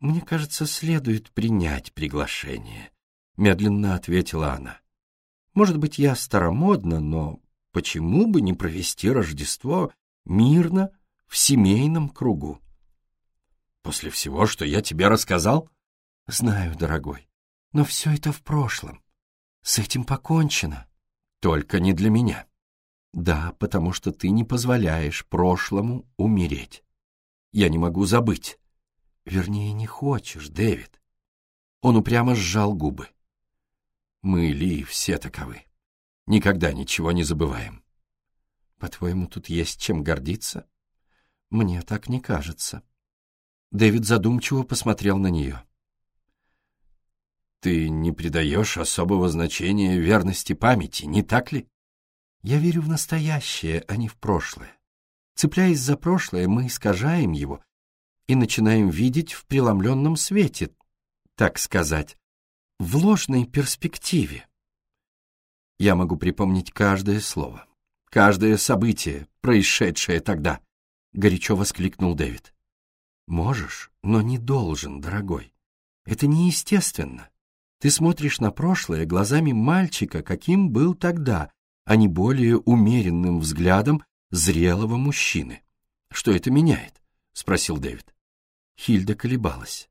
Мне кажется, следует принять приглашение, медленно ответила она. Может быть, я старомодна, но почему бы не провести Рождество мирно в семейном кругу? После всего, что я тебе рассказал? Знаю, дорогой, но все это в прошлом. С этим покончено. Только не для меня. Да, потому что ты не позволяешь прошлому умереть. Я не могу забыть. Вернее, не хочешь, Дэвид. Он упрямо сжал губы. Мы, Ли, все таковы. Никогда ничего не забываем. По-твоему, тут есть чем гордиться? Мне так не кажется. Дэвид задумчиво посмотрел на нее. Ты не придаешь особого значения верности памяти, не так ли? Я верю в настоящее, а не в прошлое. Цепляясь за прошлое, мы искажаем его и начинаем видеть в преломленном свете, так сказать, в ложной перспективе. Я могу припомнить каждое слово, каждое событие, происшедшее тогда, — горячо воскликнул Дэвид. Можешь, но не должен, дорогой. Это неестественно. Ты смотришь на прошлое глазами мальчика, каким был тогда, а не более умеренным взглядом зрелого мужчины. Что это меняет? спросил Дэвид. Хильда колебалась.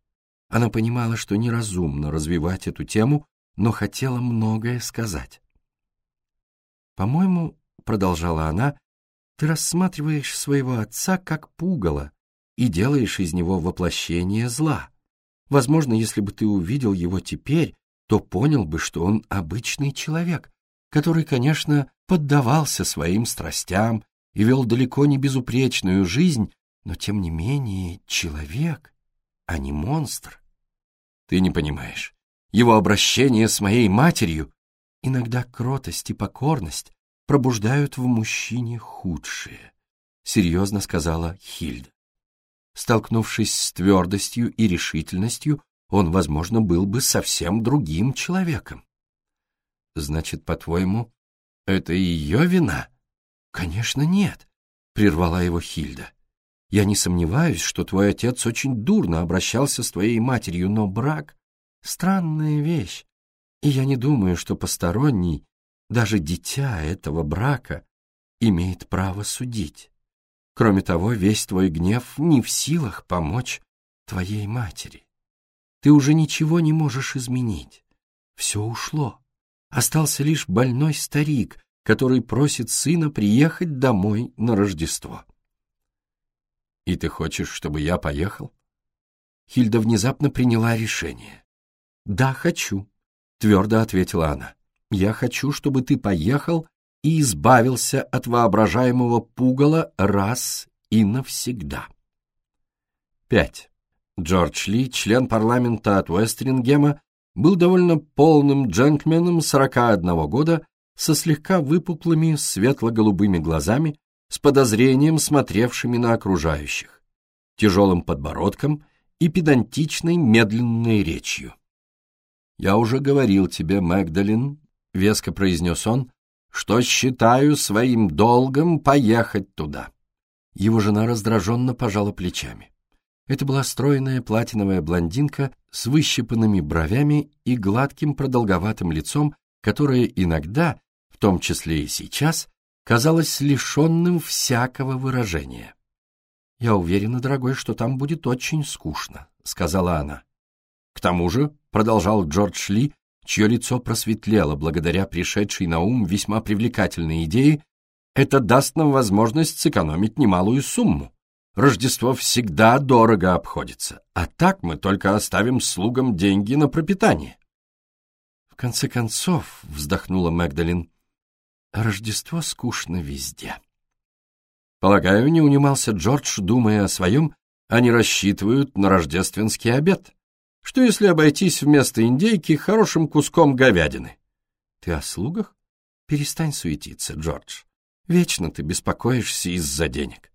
Она понимала, что неразумно развивать эту тему, но хотела многое сказать. «По-моему, — продолжала она, — ты рассматриваешь своего отца как пугало и делаешь из него воплощение зла. Возможно, если бы ты увидел его теперь, то понял бы, что он обычный человек, который, конечно, поддавался своим страстям и вел далеко не безупречную жизнь, но, тем не менее, человек, а не монстр. Ты не понимаешь. Его обращение с моей матерью, иногда кротость и покорность, пробуждают в мужчине худшее, серьезно сказала Хильда. Столкнувшись с твердостью и решительностью, он, возможно, был бы совсем другим человеком. Значит, по-твоему, это ее вина? Конечно, нет, прервала его Хильда. Я не сомневаюсь, что твой отец очень дурно обращался с твоей матерью, но брак — странная вещь, и я не думаю, что посторонний, даже дитя этого брака, имеет право судить. Кроме того, весь твой гнев не в силах помочь твоей матери. Ты уже ничего не можешь изменить. Все ушло. Остался лишь больной старик, который просит сына приехать домой на Рождество. «И ты хочешь, чтобы я поехал?» Хильда внезапно приняла решение. «Да, хочу», — твердо ответила она. «Я хочу, чтобы ты поехал и избавился от воображаемого пугала раз и навсегда». Пять. Джордж Ли, член парламента от Уэстрингема, был довольно полным джентльменом 41 года со слегка выпуклыми светло-голубыми глазами с подозрением смотревшими на окружающих, тяжелым подбородком и педантичной медленной речью. «Я уже говорил тебе, Мэгдалин», — веско произнес он, «что считаю своим долгом поехать туда». Его жена раздраженно пожала плечами. Это была стройная платиновая блондинка с выщипанными бровями и гладким продолговатым лицом, которое иногда, в том числе и сейчас, казалось лишенным всякого выражения. «Я уверена, дорогой, что там будет очень скучно», — сказала она. «К тому же», — продолжал Джордж Ли, чье лицо просветлело благодаря пришедшей на ум весьма привлекательной идее, это даст нам возможность сэкономить немалую сумму. Рождество всегда дорого обходится, а так мы только оставим слугам деньги на пропитание. В конце концов, вздохнула Мэгдалин, Рождество скучно везде. Полагаю, не унимался Джордж, думая о своем, они рассчитывают на рождественский обед. Что если обойтись вместо индейки хорошим куском говядины? Ты о слугах? Перестань суетиться, Джордж. Вечно ты беспокоишься из-за денег.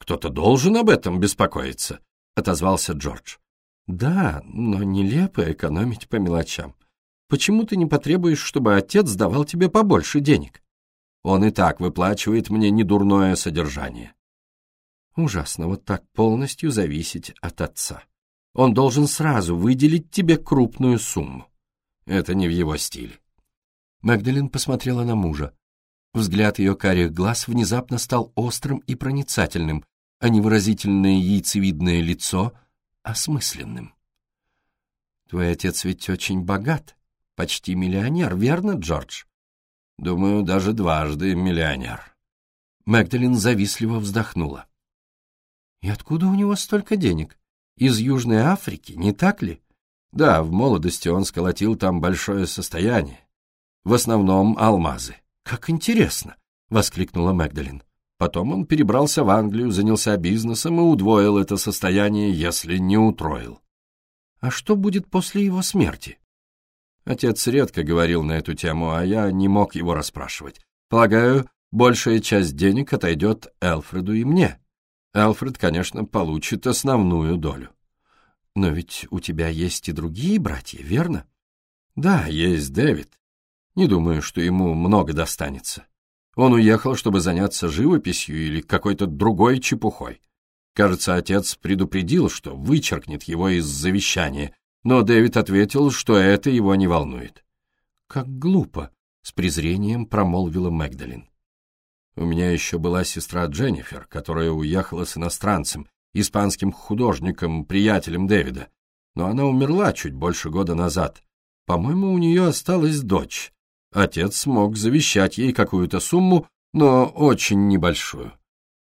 Кто-то должен об этом беспокоиться, отозвался Джордж. Да, но нелепо экономить по мелочам. Почему ты не потребуешь, чтобы отец давал тебе побольше денег? Он и так выплачивает мне недурное содержание. Ужасно вот так полностью зависеть от отца. Он должен сразу выделить тебе крупную сумму. Это не в его стиле. Магдалин посмотрела на мужа. Взгляд ее карих глаз внезапно стал острым и проницательным, а невыразительное яйцевидное лицо — осмысленным. «Твой отец ведь очень богат», почти миллионер, верно, Джордж? Думаю, даже дважды миллионер. Мэгдалин завистливо вздохнула. И откуда у него столько денег? Из Южной Африки, не так ли? Да, в молодости он сколотил там большое состояние. В основном алмазы. Как интересно, воскликнула Мэгдалин. Потом он перебрался в Англию, занялся бизнесом и удвоил это состояние, если не утроил. А что будет после его смерти? Отец редко говорил на эту тему, а я не мог его расспрашивать. Полагаю, большая часть денег отойдет Элфреду и мне. Элфред, конечно, получит основную долю. Но ведь у тебя есть и другие братья, верно? Да, есть Дэвид. Не думаю, что ему много достанется. Он уехал, чтобы заняться живописью или какой-то другой чепухой. Кажется, отец предупредил, что вычеркнет его из завещания, но Дэвид ответил, что это его не волнует. «Как глупо!» — с презрением промолвила Мэгдалин. «У меня еще была сестра Дженнифер, которая уехала с иностранцем, испанским художником, приятелем Дэвида, но она умерла чуть больше года назад. По-моему, у нее осталась дочь. Отец смог завещать ей какую-то сумму, но очень небольшую.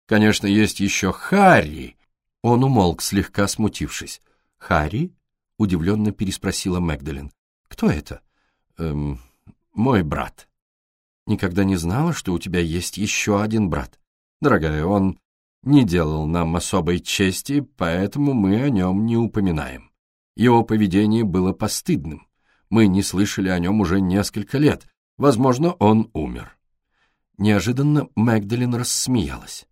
Конечно, есть еще Харри». Он умолк, слегка смутившись. «Харри?» удивленно переспросила Мэгдалин. Кто это? Эм, мой брат. Никогда не знала, что у тебя есть еще один брат. Дорогая, он не делал нам особой чести, поэтому мы о нем не упоминаем. Его поведение было постыдным. Мы не слышали о нем уже несколько лет. Возможно, он умер. Неожиданно Мэгдалин рассмеялась.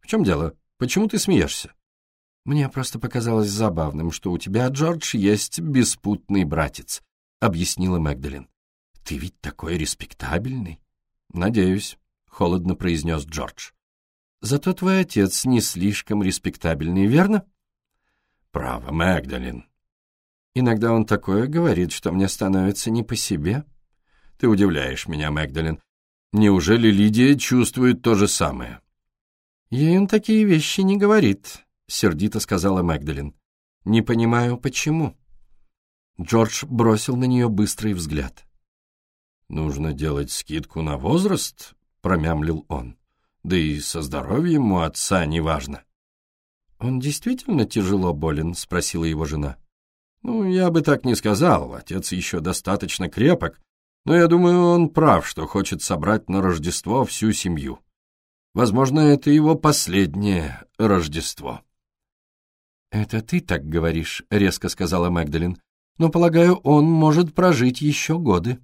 «В чем дело? Почему ты смеешься?» «Мне просто показалось забавным, что у тебя, Джордж, есть беспутный братец», — объяснила Мэгдалин. «Ты ведь такой респектабельный». «Надеюсь», — холодно произнес Джордж. «Зато твой отец не слишком респектабельный, верно?» «Право, Мэгдалин». «Иногда он такое говорит, что мне становится не по себе». «Ты удивляешь меня, Мэгдалин. Неужели Лидия чувствует то же самое?» «Ей он такие вещи не говорит», — сердито сказала Мэгдалин. «Не понимаю, почему». Джордж бросил на нее быстрый взгляд. «Нужно делать скидку на возраст?» — промямлил он. «Да и со здоровьем у отца неважно». «Он действительно тяжело болен?» — спросила его жена. «Ну, я бы так не сказал. Отец еще достаточно крепок, но я думаю, он прав, что хочет собрать на Рождество всю семью. Возможно, это его последнее Рождество». «Это ты так говоришь», — резко сказала Мэгдалин. «Но, полагаю, он может прожить еще годы».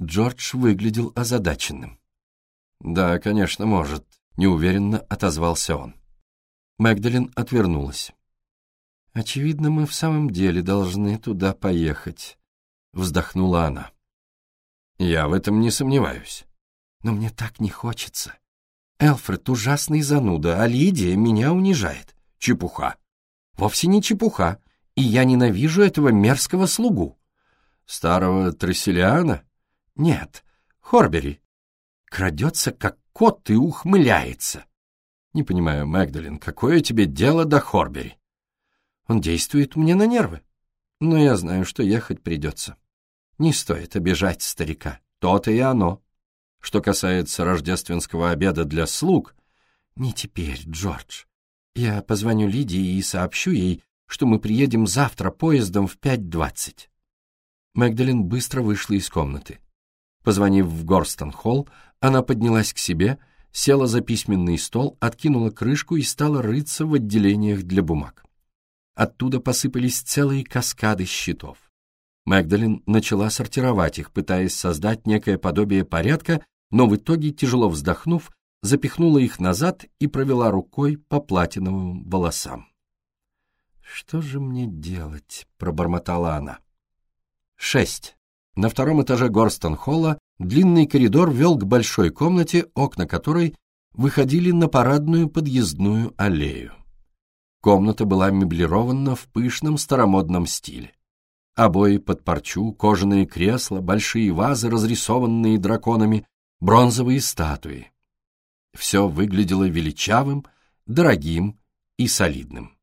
Джордж выглядел озадаченным. «Да, конечно, может», — неуверенно отозвался он. Мэгдалин отвернулась. «Очевидно, мы в самом деле должны туда поехать», — вздохнула она. «Я в этом не сомневаюсь. Но мне так не хочется. Элфред ужасный зануда, а Лидия меня унижает. Чепуха. Вовсе не чепуха, и я ненавижу этого мерзкого слугу». «Старого Тресселиана?» «Нет, Хорбери. Крадется, как кот, и ухмыляется». «Не понимаю, Мэгдалин, какое тебе дело до Хорбери?» Он действует мне на нервы. Но я знаю, что ехать придется. Не стоит обижать старика. То-то и оно. Что касается рождественского обеда для слуг... Не теперь, Джордж. Я позвоню Лидии и сообщу ей, что мы приедем завтра поездом в 5.20. Мэгдалин быстро вышла из комнаты. Позвонив в Горстон-холл, она поднялась к себе, села за письменный стол, откинула крышку и стала рыться в отделениях для бумаг. Оттуда посыпались целые каскады счетов. Мэгдалин начала сортировать их, пытаясь создать некое подобие порядка, но в итоге, тяжело вздохнув, запихнула их назад и провела рукой по платиновым волосам. «Что же мне делать?» — пробормотала она. Шесть. На втором этаже Горстон-холла длинный коридор вел к большой комнате, окна которой выходили на парадную подъездную аллею. Комната была меблирована в пышном старомодном стиле. Обои под парчу, кожаные кресла, большие вазы, разрисованные драконами, бронзовые статуи. Все выглядело величавым, дорогим и солидным.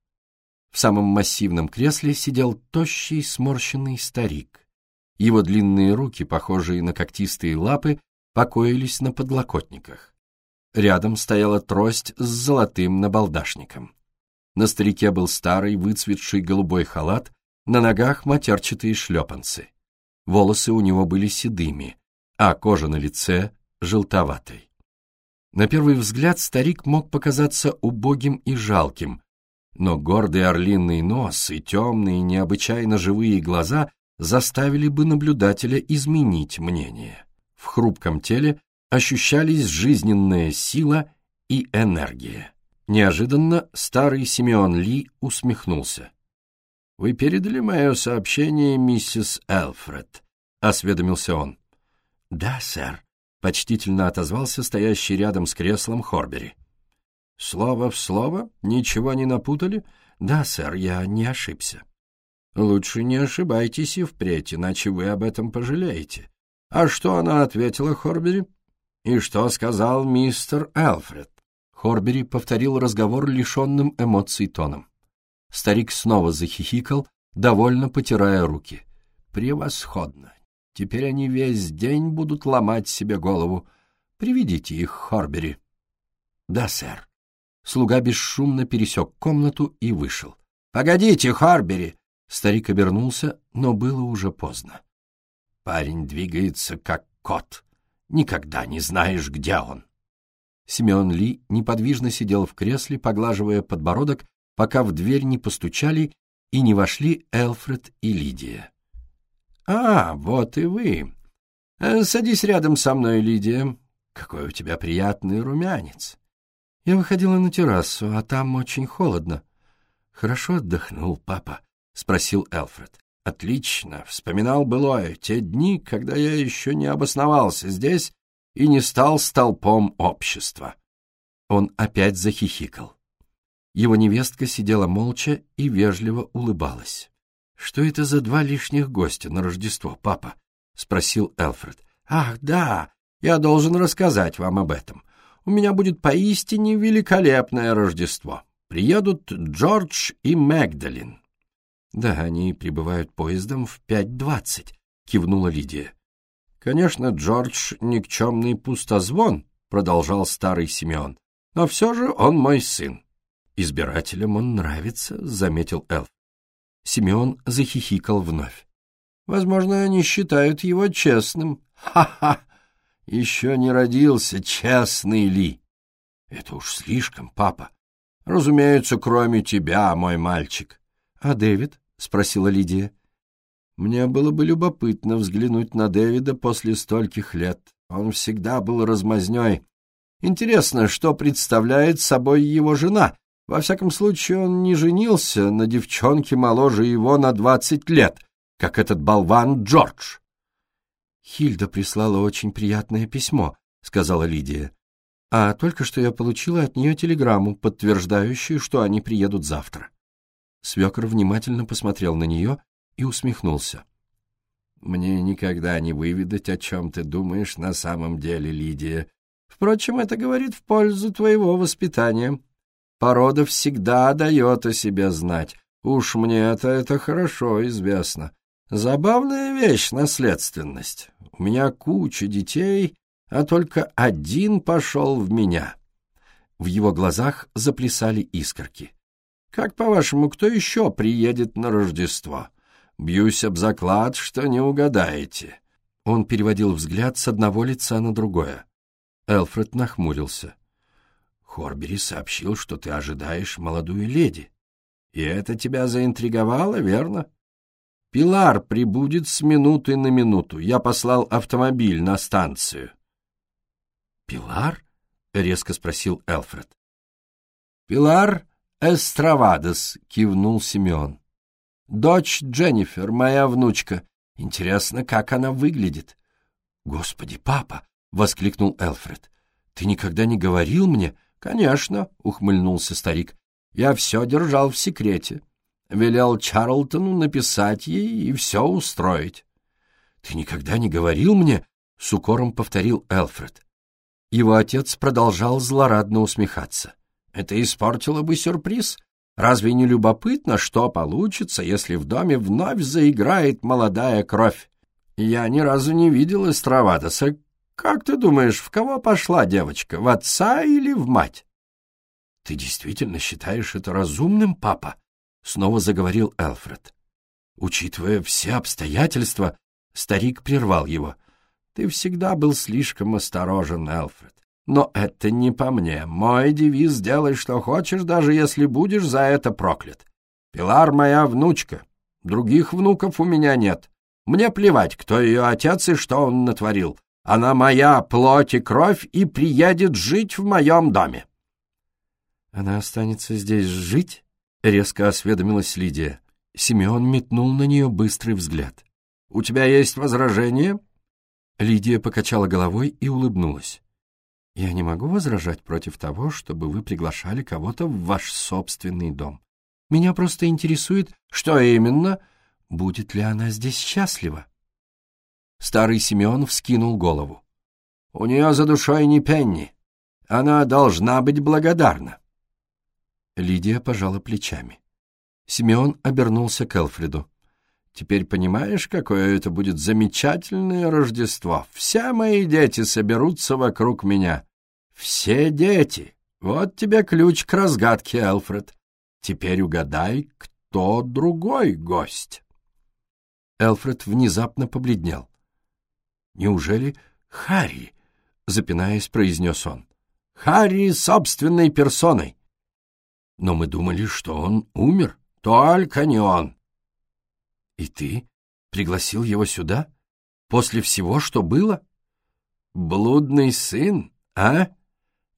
В самом массивном кресле сидел тощий сморщенный старик. Его длинные руки, похожие на когтистые лапы, покоились на подлокотниках. Рядом стояла трость с золотым набалдашником. На старике был старый выцветший голубой халат, на ногах матерчатые шлепанцы. Волосы у него были седыми, а кожа на лице — желтоватой. На первый взгляд старик мог показаться убогим и жалким, но гордый орлиный нос и темные, необычайно живые глаза заставили бы наблюдателя изменить мнение. В хрупком теле ощущались жизненная сила и энергия. Неожиданно старый Симеон Ли усмехнулся. «Вы передали мое сообщение миссис Элфред?» — осведомился он. «Да, сэр», — почтительно отозвался стоящий рядом с креслом Хорбери. «Слово в слово? Ничего не напутали?» «Да, сэр, я не ошибся». «Лучше не ошибайтесь и впредь, иначе вы об этом пожалеете». «А что она ответила, Хорбери?» «И что сказал мистер Элфред?» Хорбери повторил разговор лишенным эмоций тоном. Старик снова захихикал, довольно потирая руки. «Превосходно! Теперь они весь день будут ломать себе голову. Приведите их, Хорбери». «Да, сэр». Слуга бесшумно пересек комнату и вышел. «Погодите, Хорбери!» Старик обернулся, но было уже поздно. парень двигается как кот. Никогда не знаешь, где он. Семен Ли неподвижно сидел в кресле, поглаживая подбородок, пока в дверь не постучали и не вошли Элфред и Лидия. «А, вот и вы. Э, садись рядом со мной, Лидия. Какой у тебя приятный румянец. Я выходила на террасу, а там очень холодно. Хорошо отдохнул папа, спросил Элфред. Отлично, вспоминал былое, те дни, когда я еще не обосновался здесь и не стал столпом общества. Он опять захихикал. Его невестка сидела молча и вежливо улыбалась. «Что это за два лишних гостя на Рождество, папа?» — спросил Элфред. «Ах, да, я должен рассказать вам об этом. У меня будет поистине великолепное Рождество. Приедут Джордж и Мэгдалин». «Да, они прибывают поездом в пять двадцать», — кивнула Лидия. «Конечно, Джордж — никчемный пустозвон», — продолжал старый Симеон. «Но все же он мой сын». «Избирателям он нравится», — заметил Элф. Симеон захихикал вновь. «Возможно, они считают его честным». «Ха-ха! Еще не родился, честный ли?» «Это уж слишком, папа. Разумеется, кроме тебя, мой мальчик». «А Дэвид?» — спросила Лидия. «Мне было бы любопытно взглянуть на Дэвида после стольких лет. Он всегда был размазней. Интересно, что представляет собой его жена, во всяком случае, он не женился на девчонке моложе его на двадцать лет, как этот болван Джордж. «Хильда прислала очень приятное письмо», — сказала Лидия. «А только что я получила от нее телеграмму, подтверждающую, что они приедут завтра». Свекор внимательно посмотрел на нее и усмехнулся. «Мне никогда не выведать, о чем ты думаешь на самом деле, Лидия. Впрочем, это говорит в пользу твоего воспитания. Порода всегда дает о себе знать. Уж мне-то это хорошо известно. Забавная вещь — наследственность. У меня куча детей, а только один пошел в меня. В его глазах заплясали искорки. Как, по-вашему, кто еще приедет на Рождество? Бьюсь об заклад, что не угадаете. Он переводил взгляд с одного лица на другое. Элфред нахмурился. Хорбери сообщил, что ты ожидаешь молодую леди. И это тебя заинтриговало, верно? Пилар прибудет с минуты на минуту. Я послал автомобиль на станцию. Пилар? резко спросил Элфред. Пилар Эстравадос, кивнул Симеон. Дочь Дженнифер, моя внучка. Интересно, как она выглядит. Господи, папа! воскликнул Элфред. Ты никогда не говорил мне, «Конечно», — ухмыльнулся старик, — «я все держал в секрете. Велел Чарлтону написать ей и все устроить». «Ты никогда не говорил мне?» — с укором повторил Элфред. Его отец продолжал злорадно усмехаться. «Это испортило бы сюрприз. Разве не любопытно, что получится, если в доме вновь заиграет молодая кровь? Я ни разу не видел Эстравадоса, как ты думаешь, в кого пошла девочка, в отца или в мать? — Ты действительно считаешь это разумным, папа? — снова заговорил Элфред. Учитывая все обстоятельства, старик прервал его. — Ты всегда был слишком осторожен, Элфред. Но это не по мне. Мой девиз «Делай, что хочешь, даже если будешь за это проклят». Пилар моя внучка. Других внуков у меня нет. Мне плевать, кто ее отец и что он натворил. Она моя плоть и кровь и приедет жить в моем доме. — Она останется здесь жить? — резко осведомилась Лидия. Симеон метнул на нее быстрый взгляд. — У тебя есть возражение? Лидия покачала головой и улыбнулась. — Я не могу возражать против того, чтобы вы приглашали кого-то в ваш собственный дом. Меня просто интересует, что именно, будет ли она здесь счастлива. Старый Симеон вскинул голову. «У нее за душой не пенни. Она должна быть благодарна». Лидия пожала плечами. Симеон обернулся к Элфреду. «Теперь понимаешь, какое это будет замечательное Рождество? Все мои дети соберутся вокруг меня. Все дети. Вот тебе ключ к разгадке, Элфред. Теперь угадай, кто другой гость». Элфред внезапно побледнел. Неужели Харри? Запинаясь, произнес он. Харри собственной персоной. Но мы думали, что он умер. Только не он. И ты пригласил его сюда? После всего, что было? Блудный сын, а?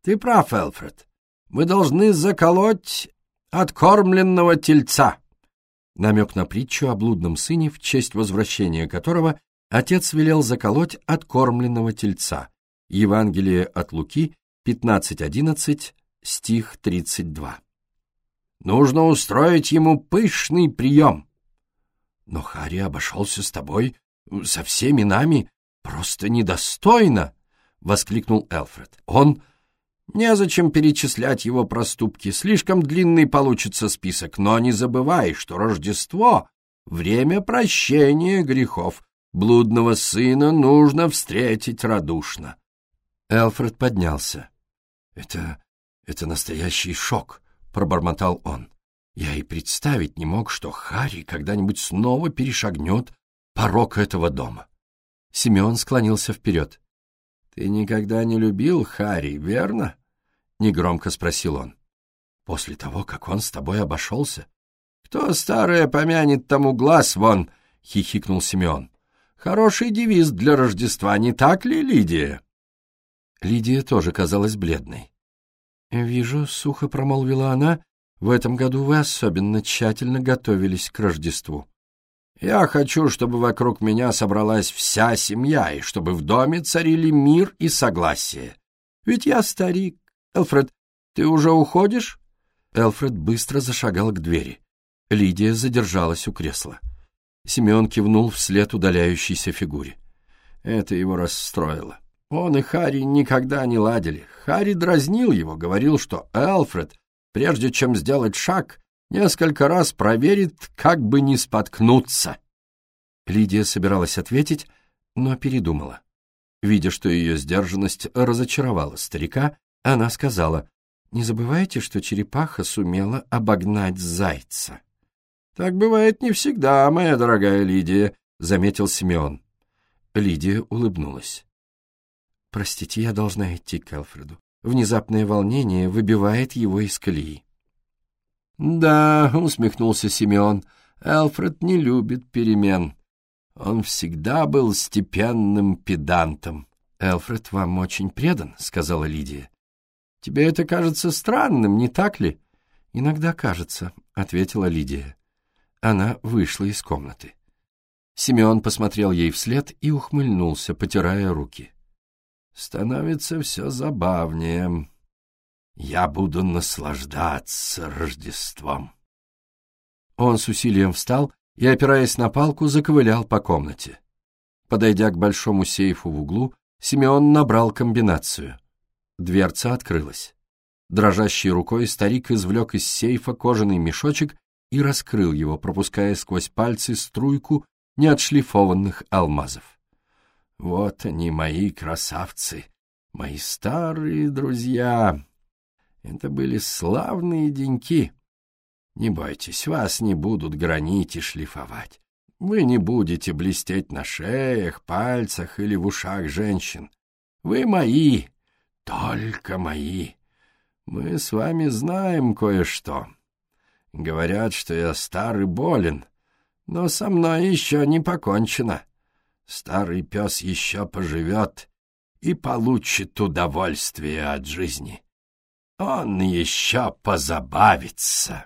Ты прав, Элфред. Мы должны заколоть откормленного тельца. Намек на притчу о блудном сыне, в честь возвращения которого отец велел заколоть откормленного тельца. Евангелие от Луки, 15.11, стих 32. Нужно устроить ему пышный прием. Но Харри обошелся с тобой, со всеми нами, просто недостойно, — воскликнул Элфред. Он... Незачем перечислять его проступки, слишком длинный получится список, но не забывай, что Рождество — время прощения грехов. Блудного сына нужно встретить радушно. Элфред поднялся. — Это... это настоящий шок, — пробормотал он. Я и представить не мог, что Харри когда-нибудь снова перешагнет порог этого дома. Семен склонился вперед. — Ты никогда не любил Харри, верно? — негромко спросил он. — После того, как он с тобой обошелся? — Кто старое помянет, тому глаз вон! — хихикнул Семен. — Хороший девиз для Рождества, не так ли, Лидия? Лидия тоже казалась бледной. «Вижу», — сухо промолвила она, — «в этом году вы особенно тщательно готовились к Рождеству». «Я хочу, чтобы вокруг меня собралась вся семья, и чтобы в доме царили мир и согласие. Ведь я старик. Элфред, ты уже уходишь?» Элфред быстро зашагал к двери. Лидия задержалась у кресла. Семен кивнул вслед удаляющейся фигуре. Это его расстроило. Он и Харри никогда не ладили. Харри дразнил его, говорил, что Элфред, прежде чем сделать шаг, несколько раз проверит, как бы не споткнуться. Лидия собиралась ответить, но передумала. Видя, что ее сдержанность разочаровала старика, она сказала, «Не забывайте, что черепаха сумела обогнать зайца». «Так бывает не всегда, моя дорогая Лидия», — заметил Симеон. Лидия улыбнулась. «Простите, я должна идти к Элфреду. Внезапное волнение выбивает его из колеи». «Да», — усмехнулся Симеон, — «Элфред не любит перемен. Он всегда был степенным педантом». «Элфред вам очень предан», — сказала Лидия. «Тебе это кажется странным, не так ли?» «Иногда кажется», — ответила Лидия. Она вышла из комнаты. Симеон посмотрел ей вслед и ухмыльнулся, потирая руки. Становится все забавнее. Я буду наслаждаться Рождеством. Он с усилием встал и, опираясь на палку, заковылял по комнате. Подойдя к большому сейфу в углу, Симеон набрал комбинацию. Дверца открылась. Дрожащей рукой старик извлек из сейфа кожаный мешочек и раскрыл его, пропуская сквозь пальцы струйку неотшлифованных алмазов. Вот они, мои красавцы, мои старые друзья. Это были славные деньки. Не бойтесь, вас не будут гранить и шлифовать. Вы не будете блестеть на шеях, пальцах или в ушах женщин. Вы мои, только мои. Мы с вами знаем кое-что. Говорят, что я стар и болен, но со мной еще не покончено. Старый пес еще поживет и получит удовольствие от жизни. Он еще позабавится.